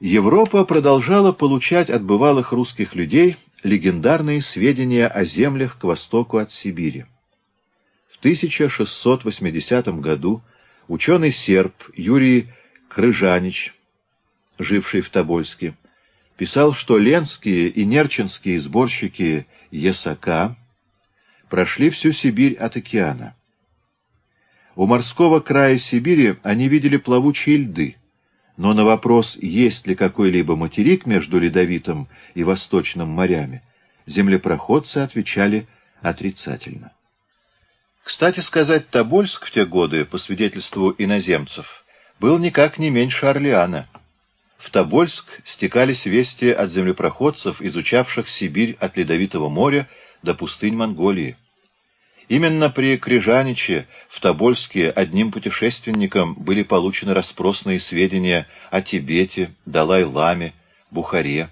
Европа продолжала получать от бывалых русских людей легендарные сведения о землях к востоку от Сибири. В 1680 году ученый серб Юрий Крыжанич, живший в Тобольске, писал, что ленские и нерчинские сборщики Ясака прошли всю Сибирь от океана. У морского края Сибири они видели плавучие льды, но на вопрос, есть ли какой-либо материк между Ледовитым и Восточным морями, землепроходцы отвечали отрицательно. Кстати сказать, Тобольск в те годы, по свидетельству иноземцев, был никак не меньше Орлеана. В Тобольск стекались вести от землепроходцев, изучавших Сибирь от Ледовитого моря до пустынь Монголии. Именно при Крижаниче в Тобольске одним путешественником были получены распросные сведения о Тибете, Далай-Ламе, Бухаре.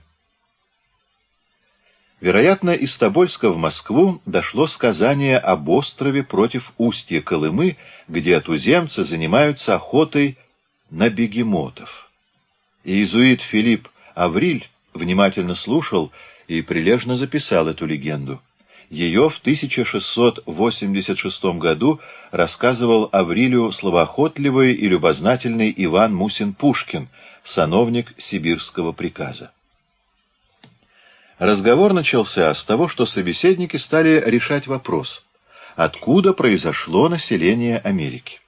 Вероятно, из Тобольска в Москву дошло сказание об острове против устья Колымы, где туземцы занимаются охотой на бегемотов. Иезуит Филипп Авриль внимательно слушал и прилежно записал эту легенду. Ее в 1686 году рассказывал Аврилию словоохотливый и любознательный Иван Мусин-Пушкин, сановник сибирского приказа. Разговор начался с того, что собеседники стали решать вопрос, откуда произошло население Америки.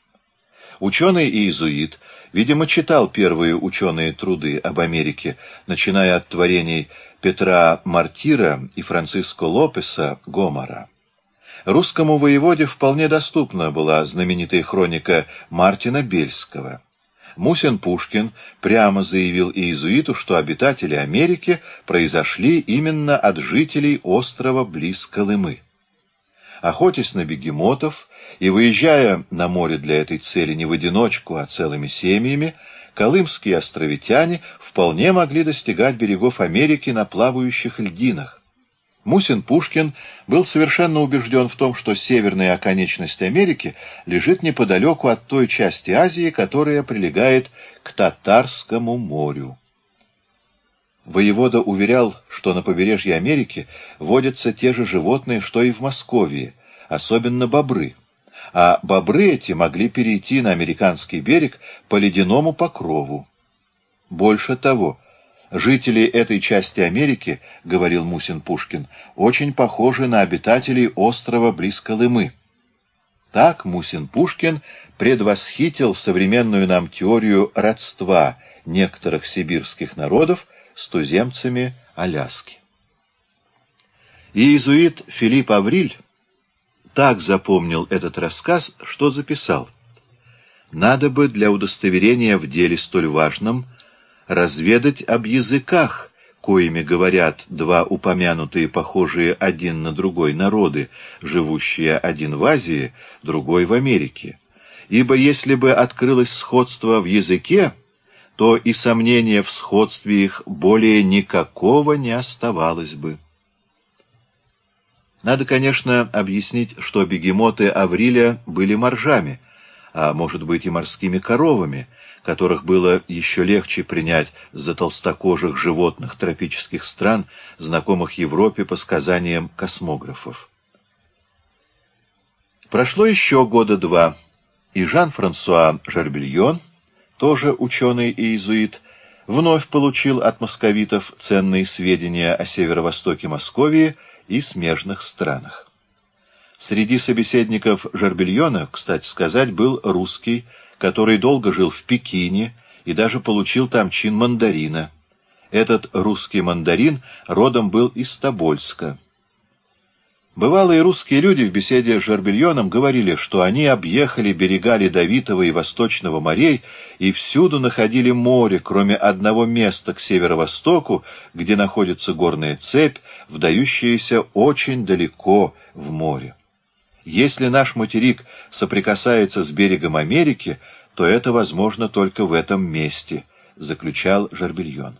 Ученый иезуит, видимо, читал первые ученые труды об Америке, начиная от творений Петра Мартира и Франциско Лопеса Гомора. Русскому воеводе вполне доступна была знаменитая хроника Мартина Бельского. Мусин Пушкин прямо заявил иезуиту, что обитатели Америки произошли именно от жителей острова близ Колымы. Охотясь на бегемотов и выезжая на море для этой цели не в одиночку, а целыми семьями, колымские островитяне вполне могли достигать берегов Америки на плавающих льдинах. Мусин Пушкин был совершенно убежден в том, что северная оконечность Америки лежит неподалеку от той части Азии, которая прилегает к Татарскому морю. Воевода уверял, что на побережье Америки водятся те же животные, что и в Москве, особенно бобры а бобры эти могли перейти на американский берег по ледяному покрову. Больше того, жители этой части Америки, говорил Мусин Пушкин, очень похожи на обитателей острова близ Колымы. Так Мусин Пушкин предвосхитил современную нам теорию родства некоторых сибирских народов с туземцами Аляски. Иезуит Филипп Авриль так запомнил этот рассказ, что записал. Надо бы для удостоверения в деле столь важном разведать об языках, коими говорят два упомянутые, похожие один на другой народы, живущие один в Азии, другой в Америке. Ибо если бы открылось сходство в языке, то и сомнения в сходстве их более никакого не оставалось бы. Надо, конечно, объяснить, что бегемоты Авриля были моржами, а может быть и морскими коровами, которых было еще легче принять за толстокожих животных тропических стран, знакомых Европе по сказаниям космографов. Прошло еще года два, и Жан-Франсуа Жербельон, тоже ученый и иезуит, вновь получил от московитов ценные сведения о северо-востоке Московии и смежных странах. Среди собеседников Жербельона, кстати сказать, был русский, который долго жил в Пекине и даже получил там чин мандарина. Этот русский мандарин родом был из Тобольска. Бывалые русские люди в беседе с Жербельоном говорили, что они объехали берега Ледовитого и Восточного морей и всюду находили море, кроме одного места к северо-востоку, где находится горная цепь, вдающаяся очень далеко в море. Если наш материк соприкасается с берегом Америки, то это возможно только в этом месте, заключал Жербельон.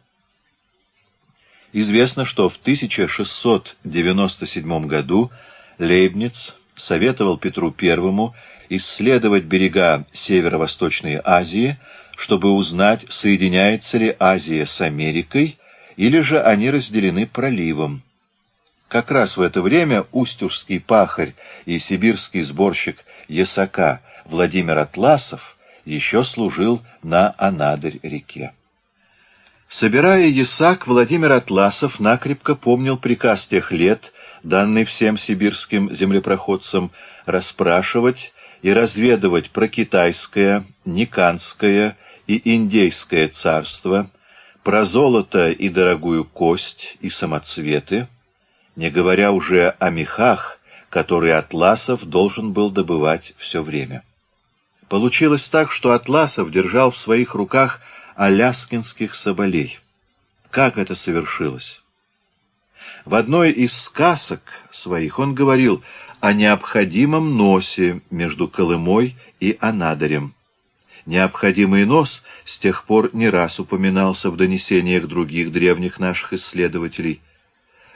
Известно, что в 1697 году Лейбниц советовал Петру I исследовать берега Северо-Восточной Азии, чтобы узнать, соединяется ли Азия с Америкой, или же они разделены проливом. Как раз в это время устюжский пахарь и сибирский сборщик Ясака Владимир Атласов еще служил на Анадырь-реке. Собирая ясак, Владимир Атласов накрепко помнил приказ тех лет, данный всем сибирским землепроходцам, расспрашивать и разведывать про китайское, никанское и индейское царство, про золото и дорогую кость и самоцветы, не говоря уже о мехах, которые Атласов должен был добывать все время. Получилось так, что Атласов держал в своих руках аляскинских соболей. Как это совершилось? В одной из сказок своих он говорил о необходимом носе между Колымой и Анадырем. Необходимый нос с тех пор не раз упоминался в донесениях других древних наших исследователей.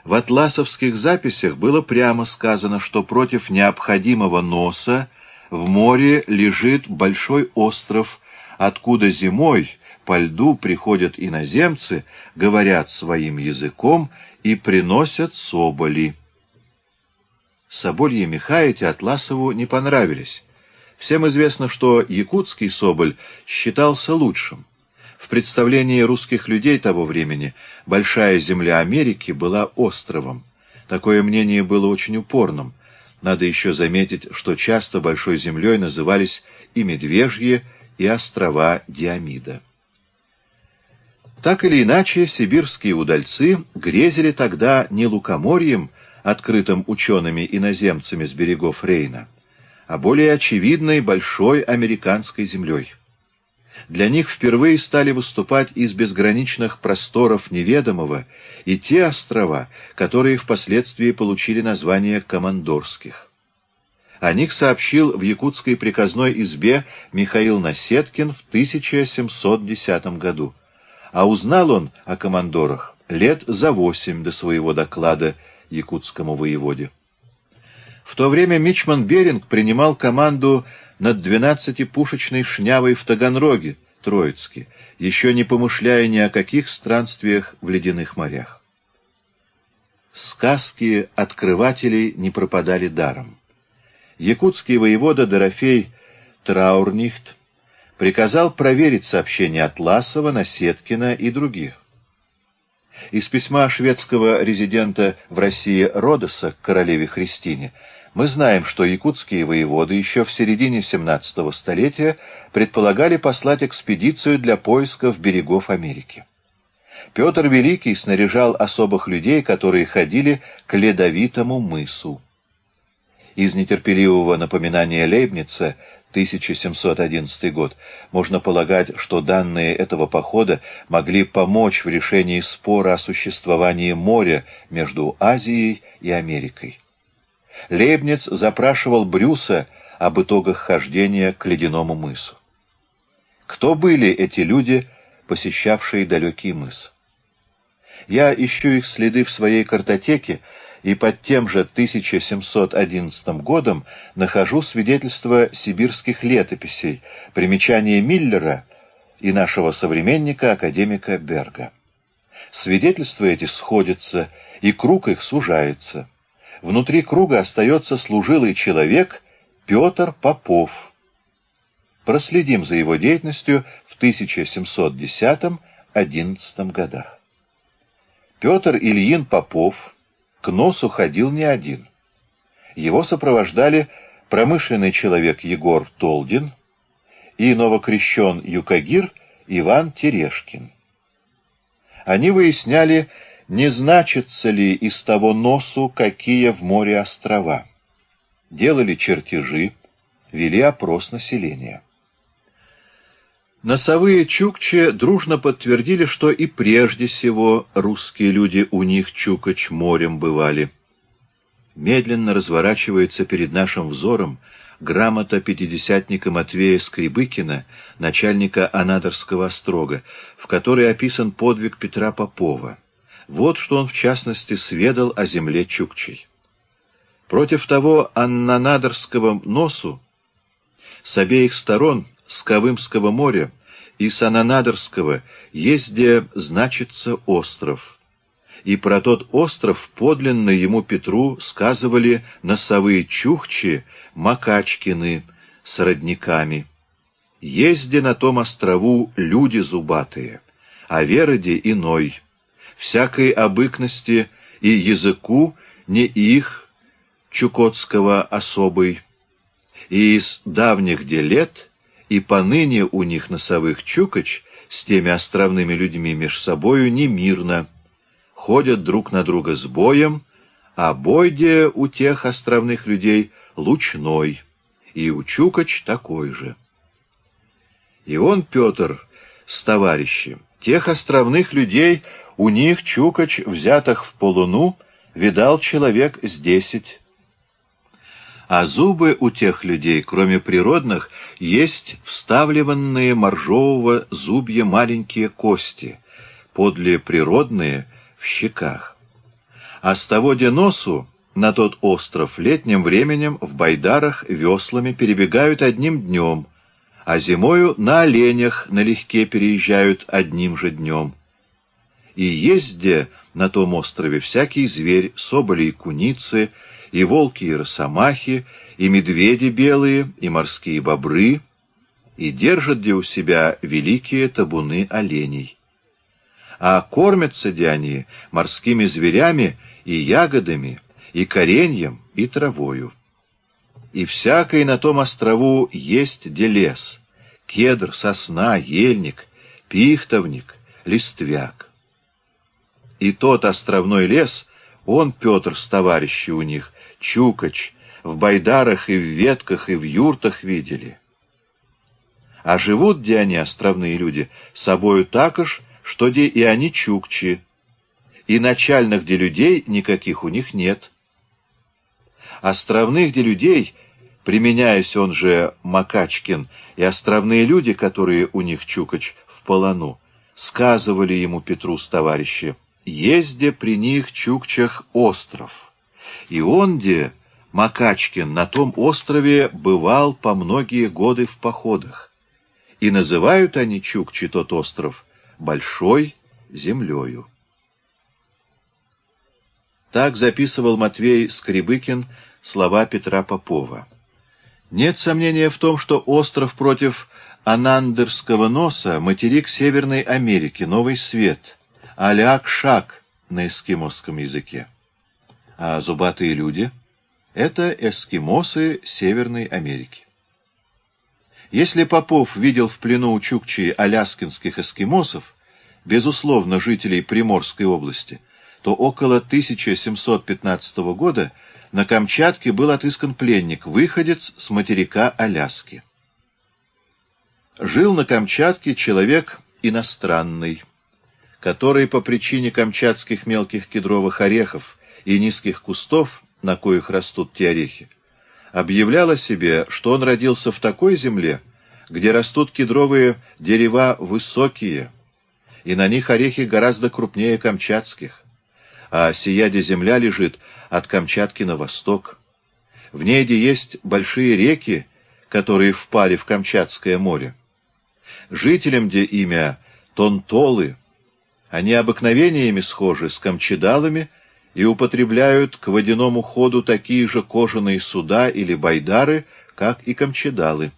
В атласовских записях было прямо сказано, что против необходимого носа в море лежит большой остров, откуда зимой по льду приходят иноземцы, говорят своим языком и приносят соболи. Собольи меха эти Атласову не понравились. Всем известно, что якутский соболь считался лучшим. В представлении русских людей того времени большая земля Америки была островом. Такое мнение было очень упорным. Надо еще заметить, что часто большой землей назывались и Медвежье, и острова Диамида. Так или иначе, сибирские удальцы грезили тогда не лукоморьем, открытым учеными-иноземцами с берегов Рейна, а более очевидной большой американской землей. Для них впервые стали выступать из безграничных просторов неведомого и те острова, которые впоследствии получили название Командорских. О них сообщил в якутской приказной избе Михаил Насеткин в 1710 году. А узнал он о командорах лет за восемь до своего доклада якутскому воеводе. В то время Мичман Беринг принимал команду над двенадцатипушечной шнявой в Таганроге, Троицке, еще не помышляя ни о каких странствиях в ледяных морях. Сказки открывателей не пропадали даром. Якутский воевода Дорофей Траурнихт приказал проверить сообщения Атласова, Насеткина и других. Из письма шведского резидента в России Родоса к королеве Христине мы знаем, что якутские воеводы еще в середине 17 столетия предполагали послать экспедицию для поисков берегов Америки. Петр Великий снаряжал особых людей, которые ходили к ледовитому мысу. Из нетерпеливого напоминания Лейбница 1711 год, можно полагать, что данные этого похода могли помочь в решении спора о существовании моря между Азией и Америкой. Лейбниц запрашивал Брюса об итогах хождения к ледяному мысу. Кто были эти люди, посещавшие далекий мыс? Я ищу их следы в своей картотеке, и под тем же 1711 годом нахожу свидетельство сибирских летописей, примечание Миллера и нашего современника, академика Берга. Свидетельства эти сходятся, и круг их сужается. Внутри круга остается служилый человек Петр Попов. Проследим за его деятельностью в 1710-11 годах. Петр Ильин Попов к носу ходил не один. Его сопровождали промышленный человек Егор Толдин и новокрещен Юкагир Иван Терешкин. Они выясняли, не значатся ли из того носу какие в море острова. Делали чертежи, вели опрос населения. Носовые чукчи дружно подтвердили, что и прежде всего русские люди у них чукач морем бывали. Медленно разворачивается перед нашим взором грамота пятидесятника Матвея Скребыкина, начальника Анадырского острога, в которой описан подвиг Петра Попова. Вот что он в частности сведал о земле Чукчей. Против того Аннанадырского носу с обеих сторон с Кавымского моря и Сананадорского есть где значится остров. И про тот остров подлинно ему Петру сказывали носовые чухчи Макачкины с родниками. Езде на том острову люди зубатые, а вероде иной, всякой обыкности и языку не их, чукотского особый, и из давних де лет, и поныне у них носовых чукоч с теми островными людьми меж собою немирно, ходят друг на друга с боем, а бойде у тех островных людей лучной, и у чукоч такой же. И он, Петр, с товарищем, тех островных людей, у них чукоч, взятых в полуну, видал человек с десять, а зубы у тех людей, кроме природных, есть вставливанные моржового зубья маленькие кости, подле природные в щеках. А с того деносу на тот остров летним временем в байдарах веслами перебегают одним днем, а зимою на оленях налегке переезжают одним же днем. И где на том острове всякий зверь, соболи и куницы, и волки, и росомахи, и медведи белые, и морские бобры, и держат где у себя великие табуны оленей. А кормятся где они морскими зверями и ягодами, и кореньем, и травою. И всякой на том острову есть где лес, кедр, сосна, ельник, пихтовник, листвяк. И тот островной лес, он, Петр, с товарищи у них, Чукач, в байдарах и в ветках, и в юртах видели. А живут где они, островные люди, собою так уж, что где и они чукчи, и начальных где людей никаких у них нет. Островных где людей, применяясь он же Макачкин, и островные люди, которые у них чукач в полону, сказывали ему Петру с товарищи, езде при них чукчах остров. И он, где Макачкин, на том острове бывал по многие годы в походах. И называют они Чукчи тот остров Большой землею. Так записывал Матвей Скребыкин слова Петра Попова. Нет сомнения в том, что остров против Анандерского носа — материк Северной Америки, Новый Свет, Аляк-Шак на эскимосском языке а зубатые люди — это эскимосы Северной Америки. Если Попов видел в плену у Чукчи аляскинских эскимосов, безусловно, жителей Приморской области, то около 1715 года на Камчатке был отыскан пленник, выходец с материка Аляски. Жил на Камчатке человек иностранный, который по причине камчатских мелких кедровых орехов и низких кустов, на коих растут те орехи, объявлял себе, что он родился в такой земле, где растут кедровые дерева высокие, и на них орехи гораздо крупнее камчатских, а сияде земля лежит от Камчатки на восток. В ней где есть большие реки, которые впали в Камчатское море. Жителям где имя Тонтолы, они обыкновениями схожи с камчедалами и употребляют к водяному ходу такие же кожаные суда или байдары, как и камчедалы.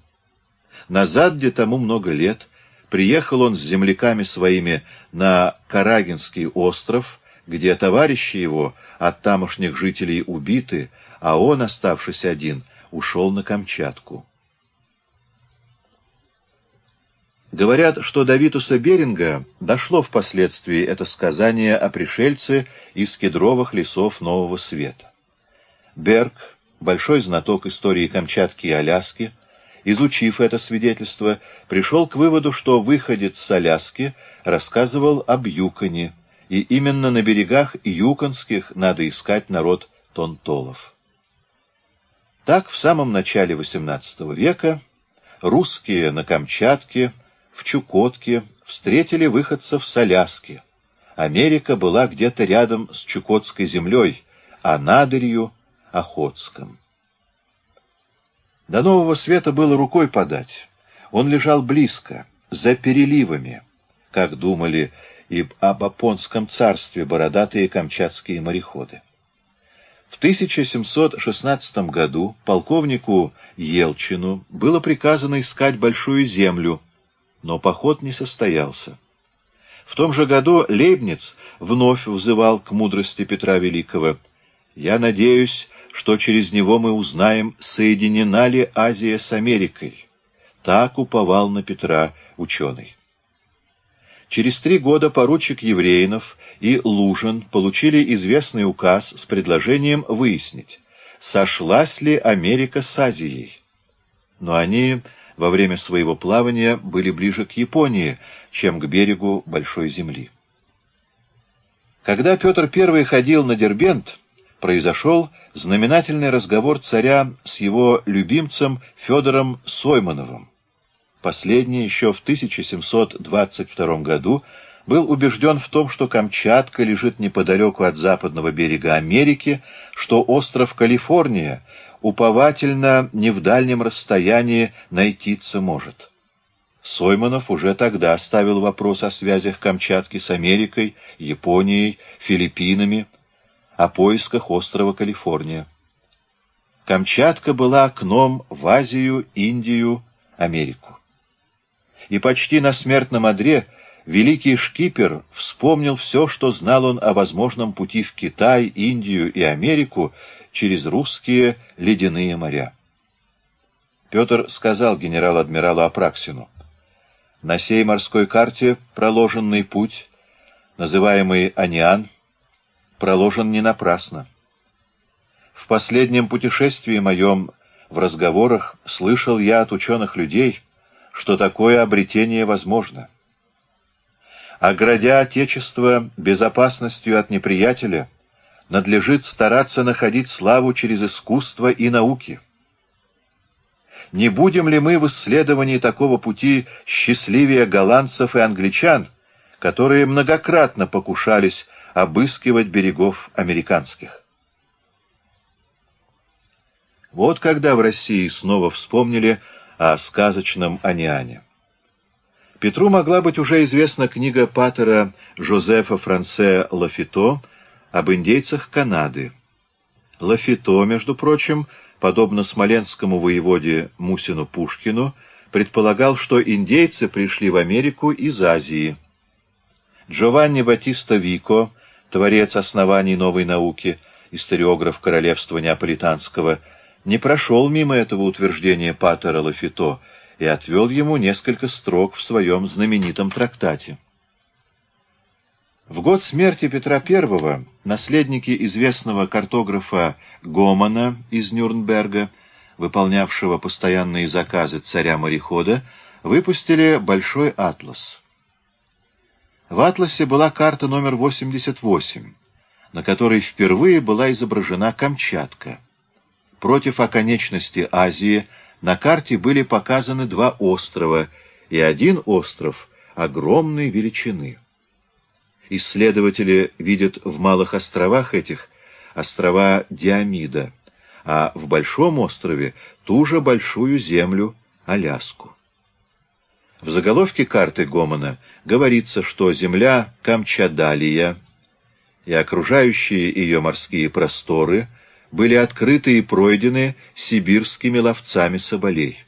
Назад, где тому много лет, приехал он с земляками своими на Карагинский остров, где товарищи его от тамошних жителей убиты, а он, оставшись один, ушел на Камчатку. Говорят, что до Витуса Беринга дошло впоследствии это сказание о пришельце из кедровых лесов Нового Света. Берг, большой знаток истории Камчатки и Аляски, изучив это свидетельство, пришел к выводу, что выходец с Аляски рассказывал об Юконе, и именно на берегах Юконских надо искать народ тонтолов. Так, в самом начале XVIII века русские на Камчатке в Чукотке встретили выходцев с Аляски. Америка была где-то рядом с Чукотской землей, а надырью — Охотском. До Нового Света было рукой подать. Он лежал близко, за переливами, как думали и об Апонском царстве бородатые камчатские мореходы. В 1716 году полковнику Елчину было приказано искать большую землю, но поход не состоялся. В том же году Лейбниц вновь взывал к мудрости Петра Великого. «Я надеюсь, что через него мы узнаем, соединена ли Азия с Америкой». Так уповал на Петра ученый. Через три года поручик Евреинов и Лужин получили известный указ с предложением выяснить, сошлась ли Америка с Азией. Но они во время своего плавания были ближе к Японии, чем к берегу Большой Земли. Когда Петр I ходил на Дербент, произошел знаменательный разговор царя с его любимцем Федором Соймановым. Последний еще в 1722 году был убежден в том, что Камчатка лежит неподалеку от западного берега Америки, что остров Калифорния уповательно не в дальнем расстоянии найтиться может. Сойманов уже тогда ставил вопрос о связях Камчатки с Америкой, Японией, Филиппинами, о поисках острова Калифорния. Камчатка была окном в Азию, Индию, Америку. И почти на смертном одре великий шкипер вспомнил все, что знал он о возможном пути в Китай, Индию и Америку через русские ледяные моря. Петр сказал генерал-адмиралу Апраксину, «На сей морской карте проложенный путь, называемый Аниан, проложен не напрасно. В последнем путешествии моем в разговорах слышал я от ученых людей, что такое обретение возможно. Оградя Отечество безопасностью от неприятеля, надлежит стараться находить славу через искусство и науки. Не будем ли мы в исследовании такого пути счастливее голландцев и англичан, которые многократно покушались обыскивать берегов американских? Вот когда в России снова вспомнили о сказочном Аниане. Петру могла быть уже известна книга патера Жозефа Франце Лафито об индейцах Канады. Лафито, между прочим, подобно смоленскому воеводе Мусину Пушкину, предполагал, что индейцы пришли в Америку из Азии. Джованни Батиста Вико, творец оснований новой науки, историограф королевства Неаполитанского, не прошел мимо этого утверждения Паттера Лафито и отвел ему несколько строк в своем знаменитом трактате. В год смерти Петра I наследники известного картографа Гомана из Нюрнберга, выполнявшего постоянные заказы царя-морехода, выпустили Большой атлас. В атласе была карта номер 88, на которой впервые была изображена Камчатка. Против оконечности Азии на карте были показаны два острова, и один остров огромной величины. Исследователи видят в малых островах этих острова Диамида, а в Большом острове ту же большую землю Аляску. В заголовке карты Гомона говорится, что земля Камчадалия и окружающие ее морские просторы — были открыты и пройдены сибирскими ловцами соболей.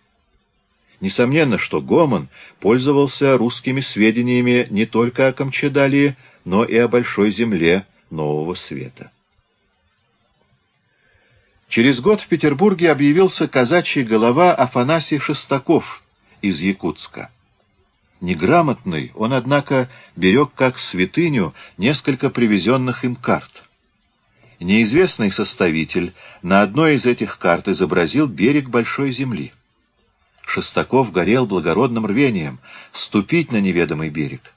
Несомненно, что Гомон пользовался русскими сведениями не только о Камчадалии, но и о Большой земле Нового Света. Через год в Петербурге объявился казачий голова Афанасий Шестаков из Якутска. Неграмотный, он, однако, берег как святыню несколько привезенных им карт. Неизвестный составитель на одной из этих карт изобразил берег Большой Земли. Шестаков горел благородным рвением ступить на неведомый берег.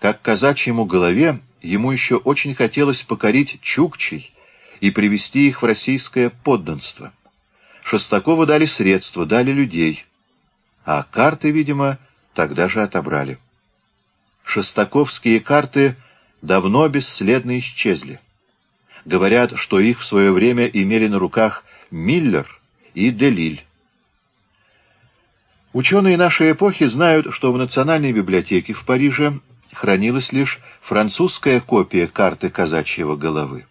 Как казачьему голове ему еще очень хотелось покорить чукчей и привести их в российское подданство. Шестакову дали средства, дали людей, а карты, видимо, тогда же отобрали. Шестаковские карты давно бесследно исчезли. Говорят, что их в свое время имели на руках Миллер и Делиль. Ученые нашей эпохи знают, что в Национальной библиотеке в Париже хранилась лишь французская копия карты казачьего головы.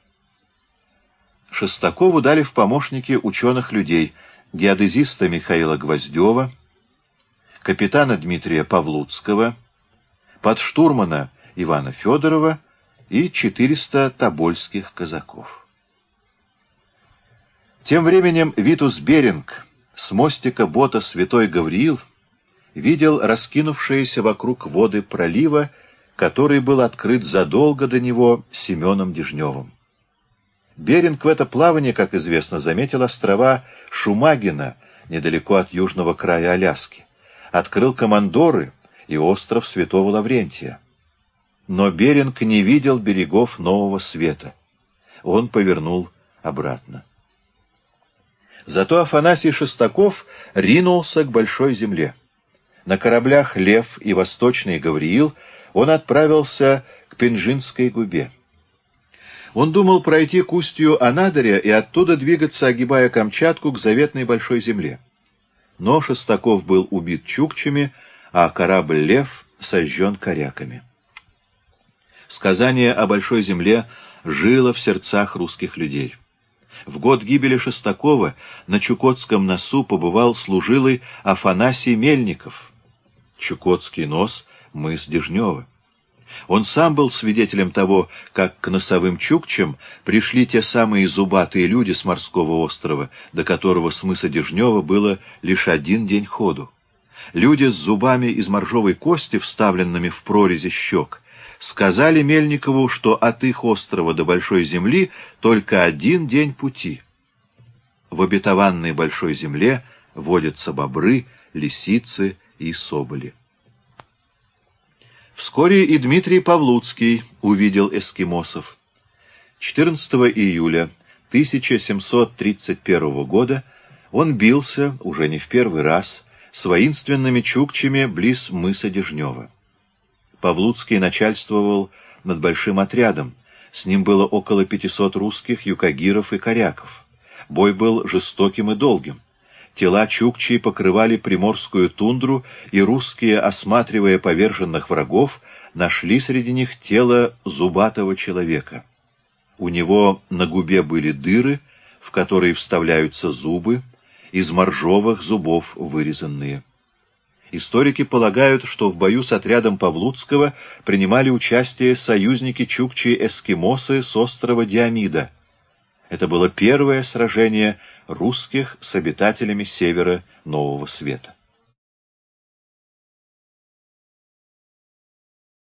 Шестакову дали в помощники ученых людей, геодезиста Михаила Гвоздева, капитана Дмитрия Павлуцкого, подштурмана Ивана Федорова и 400 тобольских казаков. Тем временем Витус Беринг с мостика бота «Святой Гавриил» видел раскинувшиеся вокруг воды пролива, который был открыт задолго до него Семеном Дежневым. Беринг в это плавание, как известно, заметил острова Шумагина, недалеко от южного края Аляски, открыл Командоры и остров Святого Лаврентия. Но Беринг не видел берегов Нового Света. Он повернул обратно. Зато Афанасий Шестаков ринулся к Большой Земле. На кораблях «Лев» и «Восточный Гавриил» он отправился к Пенжинской губе. Он думал пройти к устью Анадыря и оттуда двигаться, огибая Камчатку, к заветной Большой Земле. Но Шестаков был убит чукчами, а корабль «Лев» сожжен коряками. Сказание о Большой Земле жило в сердцах русских людей. В год гибели Шестакова на Чукотском носу побывал служилый Афанасий Мельников. Чукотский нос — мыс Дежнева. Он сам был свидетелем того, как к носовым чукчам пришли те самые зубатые люди с морского острова, до которого с мыса Дежнева было лишь один день ходу. Люди с зубами из моржовой кости, вставленными в прорези щек, сказали Мельникову, что от их острова до Большой Земли только один день пути. В обетованной Большой Земле водятся бобры, лисицы и соболи. Вскоре и Дмитрий Павлуцкий увидел эскимосов. 14 июля 1731 года он бился, уже не в первый раз, с воинственными чукчами близ мыса Дежнева. Павлуцкий начальствовал над большим отрядом. С ним было около 500 русских, юкагиров и коряков. Бой был жестоким и долгим. Тела чукчи покрывали приморскую тундру, и русские, осматривая поверженных врагов, нашли среди них тело зубатого человека. У него на губе были дыры, в которые вставляются зубы, из моржовых зубов вырезанные. Историки полагают, что в бою с отрядом Павлуцкого принимали участие союзники чукчи-эскимосы с острова Диамида. Это было первое сражение русских с обитателями севера Нового Света.